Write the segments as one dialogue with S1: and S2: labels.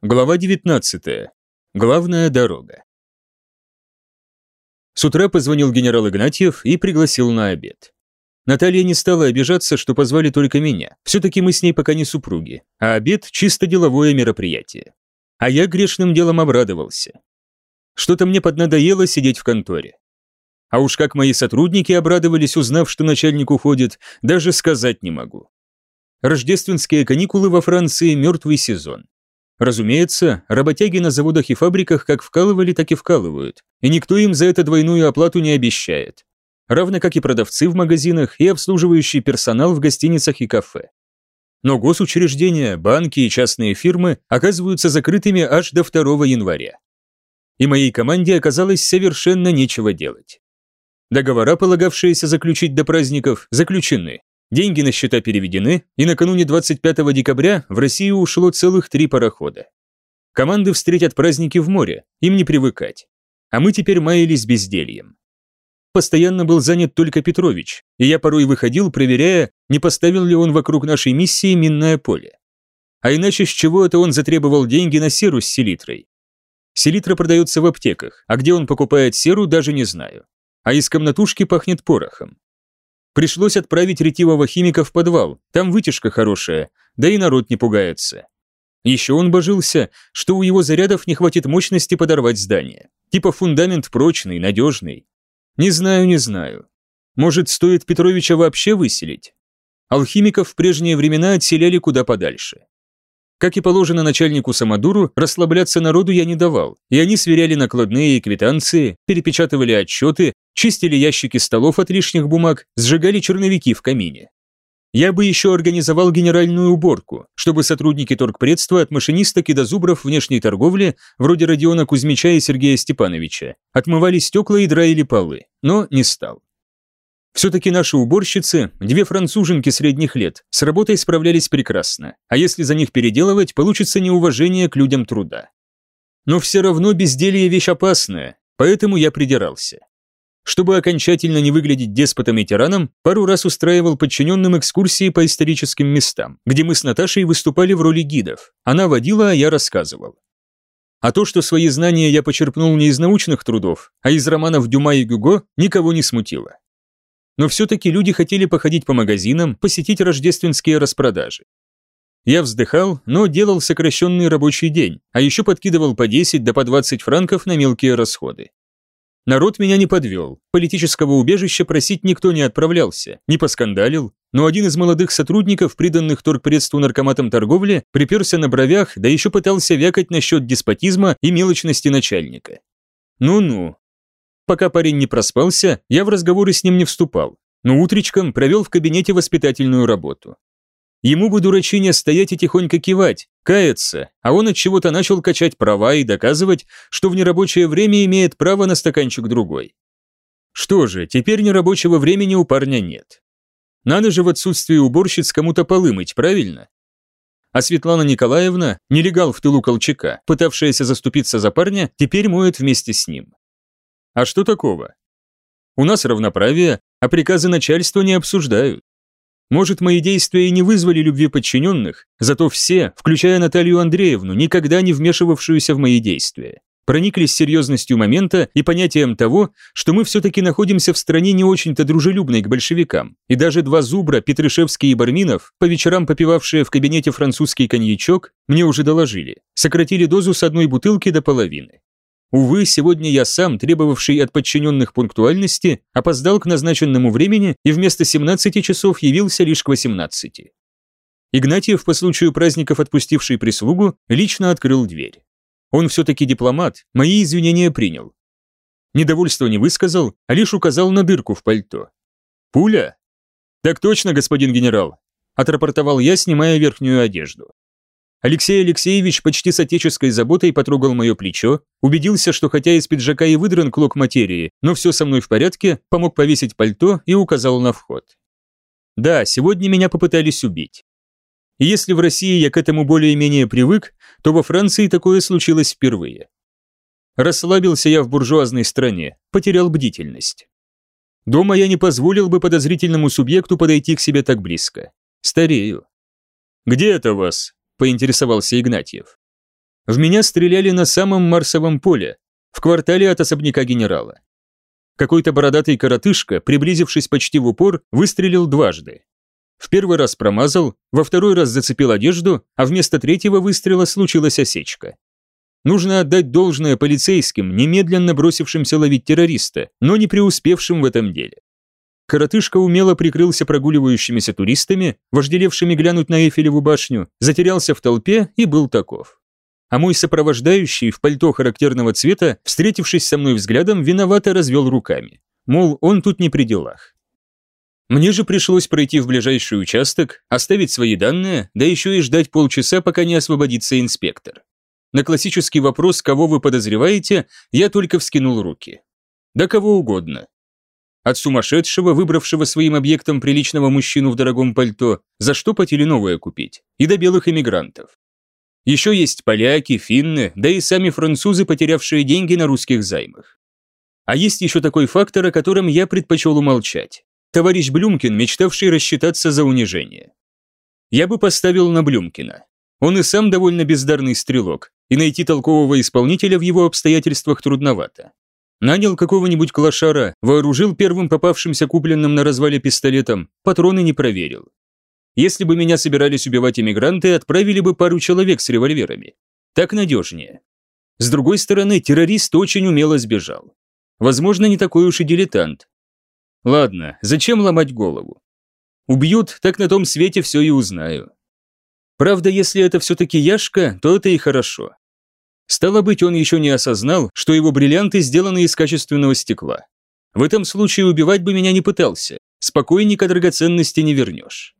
S1: Глава 19. Главная дорога. С утра позвонил генерал Игнатьев и пригласил на обед. Наталья не стала обижаться, что позвали только меня. Все-таки мы с ней пока не супруги, а обед – чисто деловое мероприятие. А я грешным делом обрадовался. Что-то мне поднадоело сидеть в конторе. А уж как мои сотрудники обрадовались, узнав, что начальник уходит, даже сказать не могу. Рождественские каникулы во Франции – мертвый сезон. Разумеется, работяги на заводах и фабриках как вкалывали, так и вкалывают, и никто им за это двойную оплату не обещает. Равно как и продавцы в магазинах и обслуживающий персонал в гостиницах и кафе. Но госучреждения, банки и частные фирмы оказываются закрытыми аж до 2 января. И моей команде оказалось совершенно нечего делать. Договора, полагавшиеся заключить до праздников, заключены, Деньги на счета переведены, и накануне 25 декабря в Россию ушло целых три парохода. Команды встретят праздники в море, им не привыкать. А мы теперь маялись бездельем. Постоянно был занят только Петрович, и я порой выходил, проверяя, не поставил ли он вокруг нашей миссии минное поле. А иначе с чего это он затребовал деньги на серу с селитрой? Селитра продается в аптеках, а где он покупает серу, даже не знаю. А из комнатушки пахнет порохом. Пришлось отправить ретивого химика в подвал, там вытяжка хорошая, да и народ не пугается. Еще он божился, что у его зарядов не хватит мощности подорвать здание. Типа фундамент прочный, надежный. Не знаю, не знаю. Может, стоит Петровича вообще выселить? Алхимиков в прежние времена отселяли куда подальше. Как и положено начальнику Самодуру, расслабляться народу я не давал, и они сверяли накладные и квитанции, перепечатывали отчеты, чистили ящики столов от лишних бумаг, сжигали черновики в камине. Я бы еще организовал генеральную уборку, чтобы сотрудники торгпредства от машинисток и до зубров внешней торговли, вроде Родиона Кузьмича и Сергея Степановича, отмывали стекла и драили полы, но не стал. Все-таки наши уборщицы, две француженки средних лет, с работой справлялись прекрасно, а если за них переделывать, получится неуважение к людям труда. Но все равно безделье вещь опасная, поэтому я придирался. Чтобы окончательно не выглядеть деспотом и тираном, пару раз устраивал подчиненным экскурсии по историческим местам, где мы с Наташей выступали в роли гидов. Она водила, а я рассказывал. А то, что свои знания я почерпнул не из научных трудов, а из романов Дюма и Гюго, никого не смутило. Но все-таки люди хотели походить по магазинам, посетить рождественские распродажи. Я вздыхал, но делал сокращенный рабочий день, а еще подкидывал по 10 до по 20 франков на мелкие расходы. Народ меня не подвел, политического убежища просить никто не отправлялся, не поскандалил, но один из молодых сотрудников, приданных торгпредству наркоматом торговли, приперся на бровях, да еще пытался вякать насчет деспотизма и мелочности начальника. Ну-ну. Пока парень не проспался, я в разговоры с ним не вступал, но утречком провел в кабинете воспитательную работу. Ему бы дурачине стоять и тихонько кивать, каяться, а он от чего-то начал качать права и доказывать, что в нерабочее время имеет право на стаканчик другой. Что же, теперь нерабочего времени у парня нет. Надо же в отсутствии уборщиц кому-то полы мыть, правильно? А Светлана Николаевна, нелегал в тылу Колчака, пытавшаяся заступиться за парня, теперь моет вместе с ним. А что такого? У нас равноправие, а приказы начальства не обсуждают. Может, мои действия и не вызвали любви подчиненных, зато все, включая Наталью Андреевну, никогда не вмешивавшуюся в мои действия, прониклись серьезностью момента и понятием того, что мы все-таки находимся в стране не очень-то дружелюбной к большевикам, и даже два зубра, Петрышевский и Барминов, по вечерам попивавшие в кабинете французский коньячок, мне уже доложили, сократили дозу с одной бутылки до половины. Увы, сегодня я сам, требовавший от подчиненных пунктуальности, опоздал к назначенному времени и вместо 17 часов явился лишь к 18. Игнатьев, по случаю праздников отпустивший прислугу, лично открыл дверь. Он все-таки дипломат, мои извинения принял. Недовольство не высказал, а лишь указал на дырку в пальто. «Пуля?» «Так точно, господин генерал», – отрапортовал я, снимая верхнюю одежду. Алексей Алексеевич почти с отеческой заботой потрогал мое плечо, убедился, что хотя из пиджака и выдран клок материи, но все со мной в порядке, помог повесить пальто и указал на вход. Да, сегодня меня попытались убить. И если в России я к этому более-менее привык, то во Франции такое случилось впервые. Расслабился я в буржуазной стране, потерял бдительность. Дома я не позволил бы подозрительному субъекту подойти к себе так близко. Старею. «Где это вас?» Поинтересовался Игнатьев. В меня стреляли на самом Марсовом поле, в квартале от особняка генерала. Какой-то бородатый коротышка, приблизившись почти в упор, выстрелил дважды. В первый раз промазал, во второй раз зацепил одежду, а вместо третьего выстрела случилась осечка. Нужно отдать должное полицейским, немедленно бросившимся ловить террориста, но не преуспевшим в этом деле. Коротышка умело прикрылся прогуливающимися туристами, вожделевшими глянуть на Эйфелеву башню, затерялся в толпе и был таков. А мой сопровождающий в пальто характерного цвета, встретившись со мной взглядом, виновато развел руками. Мол, он тут не при делах. Мне же пришлось пройти в ближайший участок, оставить свои данные, да еще и ждать полчаса, пока не освободится инспектор. На классический вопрос, кого вы подозреваете, я только вскинул руки. Да кого угодно. От сумасшедшего, выбравшего своим объектом приличного мужчину в дорогом пальто, за что потели новое купить, и до белых эмигрантов. Еще есть поляки, финны, да и сами французы, потерявшие деньги на русских займах. А есть еще такой фактор, о котором я предпочел умолчать товарищ Блюмкин, мечтавший рассчитаться за унижение. Я бы поставил на Блюмкина. Он и сам довольно бездарный стрелок, и найти толкового исполнителя в его обстоятельствах трудновато. Нанял какого-нибудь клошара, вооружил первым попавшимся купленным на развале пистолетом, патроны не проверил. Если бы меня собирались убивать иммигранты, отправили бы пару человек с револьверами. Так надежнее. С другой стороны, террорист очень умело сбежал. Возможно, не такой уж и дилетант, Ладно, зачем ломать голову? Убьют, так на том свете все и узнаю. Правда, если это все-таки Яшка, то это и хорошо. Стало быть, он еще не осознал, что его бриллианты сделаны из качественного стекла. В этом случае убивать бы меня не пытался. Спокойненько драгоценности не вернешь.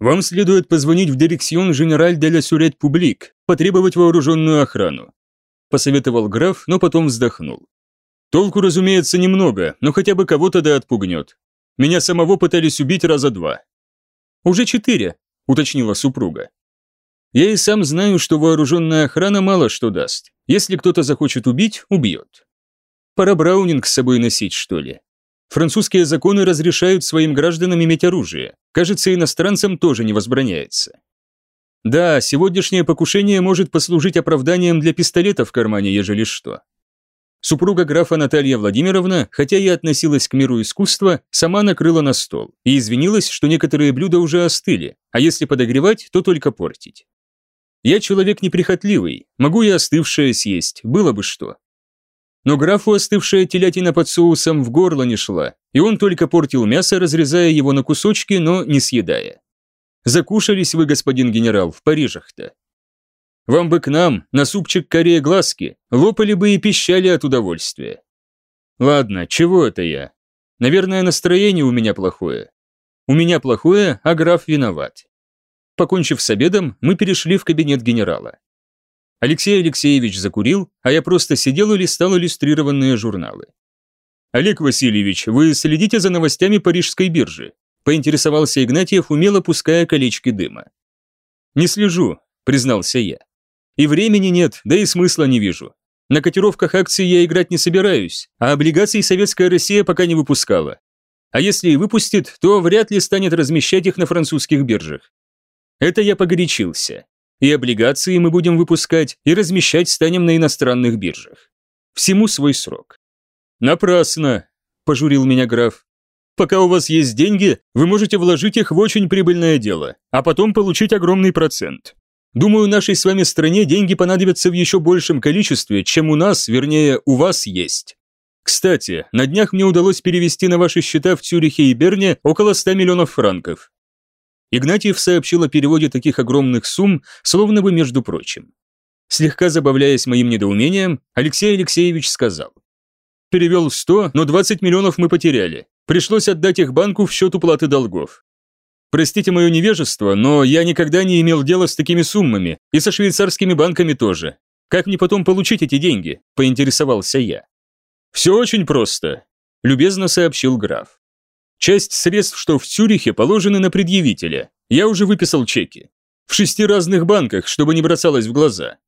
S1: Вам следует позвонить в дирекцион Женераль де ла Сюрет Публик, потребовать вооруженную охрану. Посоветовал граф, но потом вздохнул. Толку, разумеется, немного, но хотя бы кого-то да отпугнет. Меня самого пытались убить раза два. Уже четыре, уточнила супруга. Я и сам знаю, что вооруженная охрана мало что даст. Если кто-то захочет убить, убьет. Пора Браунинг с собой носить, что ли. Французские законы разрешают своим гражданам иметь оружие. Кажется, иностранцам тоже не возбраняется. Да, сегодняшнее покушение может послужить оправданием для пистолета в кармане, ежели что. Супруга графа Наталья Владимировна, хотя и относилась к миру искусства, сама накрыла на стол и извинилась, что некоторые блюда уже остыли, а если подогревать, то только портить. Я человек неприхотливый, могу и остывшее съесть, было бы что. Но графу остывшая телятина под соусом в горло не шла, и он только портил мясо, разрезая его на кусочки, но не съедая. Закушались вы, господин генерал, в Парижах-то. Вам бы к нам, на супчик корее глазки, лопали бы и пищали от удовольствия. Ладно, чего это я? Наверное, настроение у меня плохое. У меня плохое, а граф виноват. Покончив с обедом, мы перешли в кабинет генерала. Алексей Алексеевич закурил, а я просто сидел и листал иллюстрированные журналы. «Олег Васильевич, вы следите за новостями Парижской биржи?» поинтересовался Игнатьев, умело пуская колечки дыма. «Не слежу», признался я. И времени нет, да и смысла не вижу. На котировках акций я играть не собираюсь, а облигаций Советская Россия пока не выпускала. А если и выпустит, то вряд ли станет размещать их на французских биржах. Это я погорячился. И облигации мы будем выпускать, и размещать станем на иностранных биржах. Всему свой срок. Напрасно, пожурил меня граф. Пока у вас есть деньги, вы можете вложить их в очень прибыльное дело, а потом получить огромный процент. Думаю, нашей с вами стране деньги понадобятся в еще большем количестве, чем у нас, вернее, у вас есть. Кстати, на днях мне удалось перевести на ваши счета в Цюрихе и Берне около 100 миллионов франков. Игнатьев сообщил о переводе таких огромных сумм, словно бы между прочим. Слегка забавляясь моим недоумением, Алексей Алексеевич сказал. «Перевел 100, но 20 миллионов мы потеряли. Пришлось отдать их банку в счет уплаты долгов. Простите мое невежество, но я никогда не имел дела с такими суммами, и со швейцарскими банками тоже. Как мне потом получить эти деньги?» – поинтересовался я. «Все очень просто», – любезно сообщил граф. «Часть средств, что в Цюрихе, положены на предъявителя. Я уже выписал чеки. В шести разных банках, чтобы не бросалось в глаза.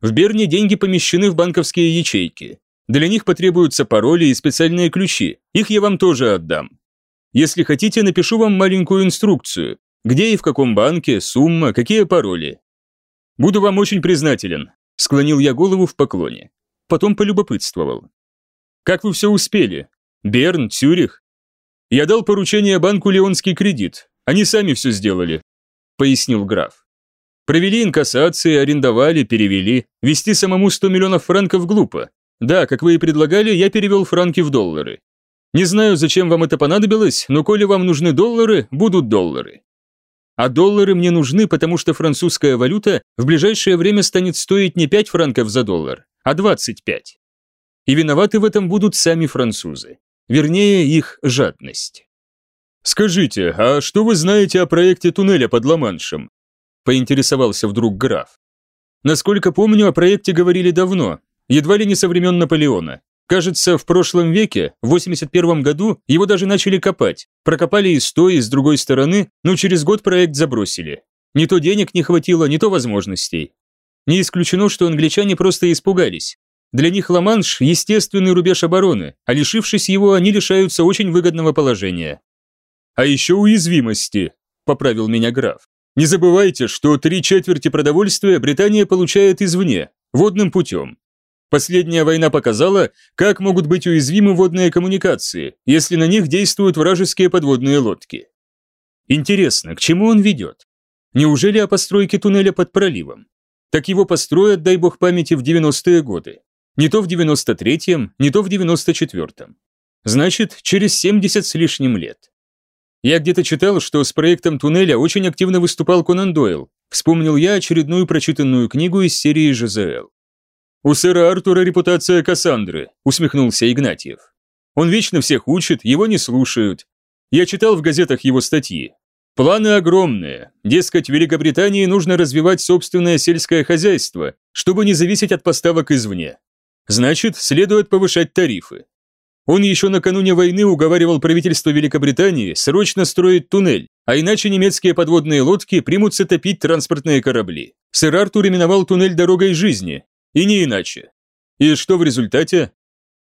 S1: В Берне деньги помещены в банковские ячейки. Для них потребуются пароли и специальные ключи. Их я вам тоже отдам. Если хотите, напишу вам маленькую инструкцию, где и в каком банке, сумма, какие пароли. Буду вам очень признателен. Склонил я голову в поклоне. Потом полюбопытствовал. «Как вы все успели? Берн, Цюрих?» «Я дал поручение банку Леонский кредит. Они сами все сделали», — пояснил граф. «Провели инкассации, арендовали, перевели. Вести самому 100 миллионов франков глупо. Да, как вы и предлагали, я перевел франки в доллары. Не знаю, зачем вам это понадобилось, но коли вам нужны доллары, будут доллары. А доллары мне нужны, потому что французская валюта в ближайшее время станет стоить не 5 франков за доллар, а 25. И виноваты в этом будут сами французы. Вернее, их жадность. «Скажите, а что вы знаете о проекте туннеля под Ла-Маншем?» поинтересовался вдруг граф. Насколько помню, о проекте говорили давно, едва ли не со времен Наполеона. Кажется, в прошлом веке, в 81 году, его даже начали копать. Прокопали и с той, и с другой стороны, но через год проект забросили. Не то денег не хватило, не то возможностей. Не исключено, что англичане просто испугались. Для них Ла-Манш – естественный рубеж обороны, а лишившись его, они лишаются очень выгодного положения. «А еще уязвимости», – поправил меня граф. «Не забывайте, что три четверти продовольствия Британия получает извне, водным путем. Последняя война показала, как могут быть уязвимы водные коммуникации, если на них действуют вражеские подводные лодки. Интересно, к чему он ведет? Неужели о постройке туннеля под проливом? Так его построят, дай бог памяти, в 90-е годы. Не то в 93-м, не то в 94-м. Значит, через 70 с лишним лет. Я где-то читал, что с проектом туннеля очень активно выступал Конан Дойл. Вспомнил я очередную прочитанную книгу из серии ЖЗЛ. «У сэра Артура репутация Кассандры», — усмехнулся Игнатьев. «Он вечно всех учит, его не слушают. Я читал в газетах его статьи. Планы огромные. Дескать, Великобритании нужно развивать собственное сельское хозяйство, чтобы не зависеть от поставок извне. Значит, следует повышать тарифы. Он еще накануне войны уговаривал правительство Великобритании срочно строить туннель, а иначе немецкие подводные лодки примутся топить транспортные корабли. Сэр Артур именовал туннель дорогой жизни, и не иначе. И что в результате?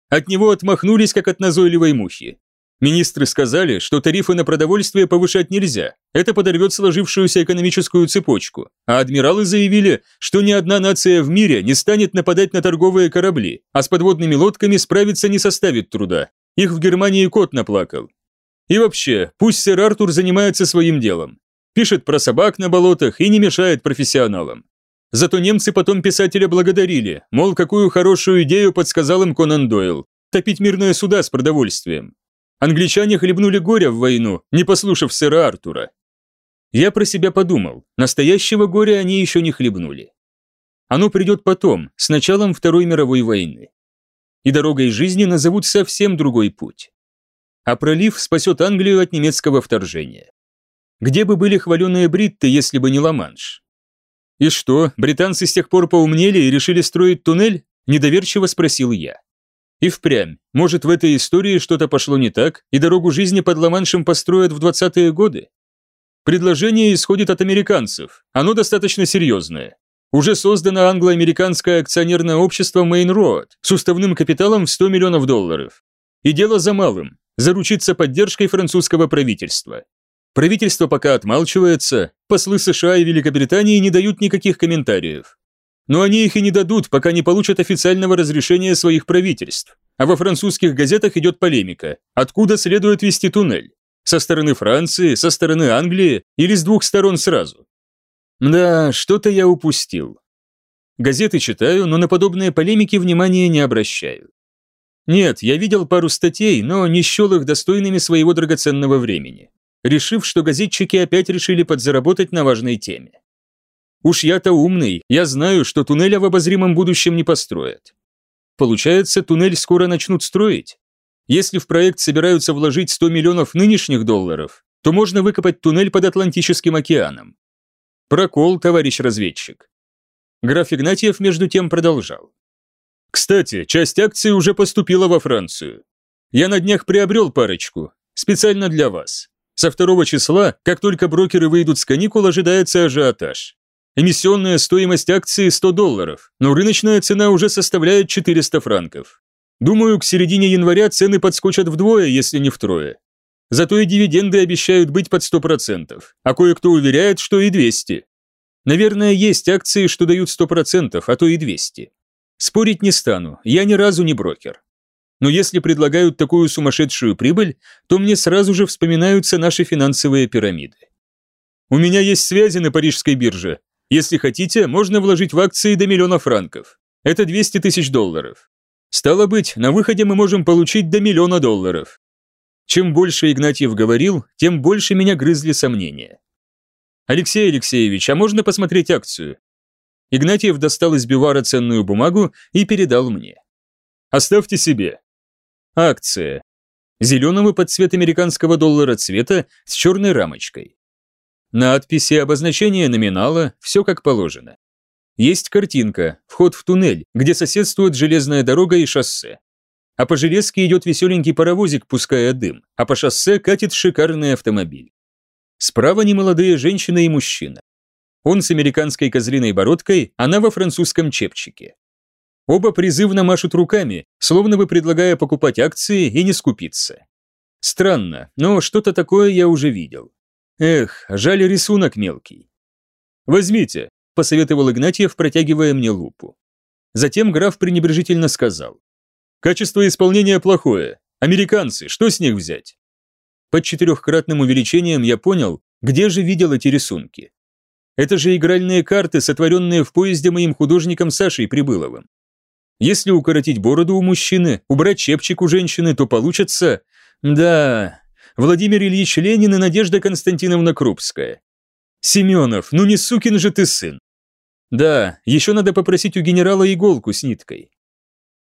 S1: От него отмахнулись, как от назойливой мухи. Министры сказали, что тарифы на продовольствие повышать нельзя, это подорвет сложившуюся экономическую цепочку, а адмиралы заявили, что ни одна нация в мире не станет нападать на торговые корабли, а с подводными лодками справиться не составит труда. Их в Германии кот наплакал. И вообще, пусть сэр Артур занимается своим делом. Пишет про собак на болотах и не мешает профессионалам. Зато немцы потом писателя благодарили, мол, какую хорошую идею подсказал им Конан Дойл – топить мирные суда с продовольствием. Англичане хлебнули горя в войну, не послушав сэра Артура. Я про себя подумал, настоящего горя они еще не хлебнули. Оно придет потом, с началом Второй мировой войны. И дорогой жизни назовут совсем другой путь. А пролив спасет Англию от немецкого вторжения. Где бы были хваленые бритты, если бы не Ла-Манш? «И что, британцы с тех пор поумнели и решили строить туннель?» – недоверчиво спросил я. И впрямь, может, в этой истории что-то пошло не так, и дорогу жизни под Ла-Маншем построят в 20-е годы? Предложение исходит от американцев, оно достаточно серьезное. Уже создано англо-американское акционерное общество Main Road с уставным капиталом в 100 миллионов долларов. И дело за малым – заручиться поддержкой французского правительства. Правительство пока отмалчивается, послы США и Великобритании не дают никаких комментариев. Но они их и не дадут, пока не получат официального разрешения своих правительств. А во французских газетах идет полемика. Откуда следует вести туннель? Со стороны Франции, со стороны Англии или с двух сторон сразу? Да, что-то я упустил. Газеты читаю, но на подобные полемики внимания не обращаю. Нет, я видел пару статей, но не счел их достойными своего драгоценного времени решив, что газетчики опять решили подзаработать на важной теме. Уж я-то умный, я знаю, что туннеля в обозримом будущем не построят. Получается, туннель скоро начнут строить? Если в проект собираются вложить 100 миллионов нынешних долларов, то можно выкопать туннель под Атлантическим океаном. Прокол, товарищ разведчик. Граф Игнатьев между тем продолжал. Кстати, часть акций уже поступила во Францию. Я на днях приобрел парочку, специально для вас. Со второго числа, как только брокеры выйдут с каникул, ожидается ажиотаж. Эмиссионная стоимость акции 100 долларов, но рыночная цена уже составляет 400 франков. Думаю, к середине января цены подскочат вдвое, если не втрое. Зато и дивиденды обещают быть под 100%, а кое-кто уверяет, что и 200. Наверное, есть акции, что дают 100%, а то и 200. Спорить не стану, я ни разу не брокер. Но если предлагают такую сумасшедшую прибыль, то мне сразу же вспоминаются наши финансовые пирамиды. У меня есть связи на парижской бирже. Если хотите, можно вложить в акции до миллиона франков. Это 200 тысяч долларов. Стало быть, на выходе мы можем получить до миллиона долларов. Чем больше Игнатьев говорил, тем больше меня грызли сомнения. «Алексей Алексеевич, а можно посмотреть акцию?» Игнатьев достал из бивара ценную бумагу и передал мне. «Оставьте себе». Акция. Зеленого под цвет американского доллара цвета с черной рамочкой. Надписи, обозначение номинала, все как положено. Есть картинка, вход в туннель, где соседствует железная дорога и шоссе. А по железке идет веселенький паровозик, пуская дым, а по шоссе катит шикарный автомобиль. Справа немолодые женщина и мужчина. Он с американской козлиной бородкой, она во французском чепчике. Оба призывно машут руками, словно бы предлагая покупать акции и не скупиться. Странно, но что-то такое я уже видел. Эх, жаль рисунок мелкий. «Возьмите», – посоветовал Игнатьев, протягивая мне лупу. Затем граф пренебрежительно сказал. «Качество исполнения плохое. Американцы, что с них взять?» Под четырехкратным увеличением я понял, где же видел эти рисунки. Это же игральные карты, сотворенные в поезде моим художником Сашей Прибыловым. Если укоротить бороду у мужчины, убрать чепчик у женщины, то получится... Да, Владимир Ильич Ленин и Надежда Константиновна Крупская. Семенов, ну не сукин же ты сын. Да, еще надо попросить у генерала иголку с ниткой.